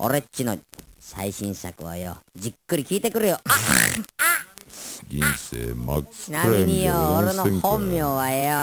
俺っちの最新作をよじっくり聞いてくれよ。あ人生真っちなみによ俺の本名はよ。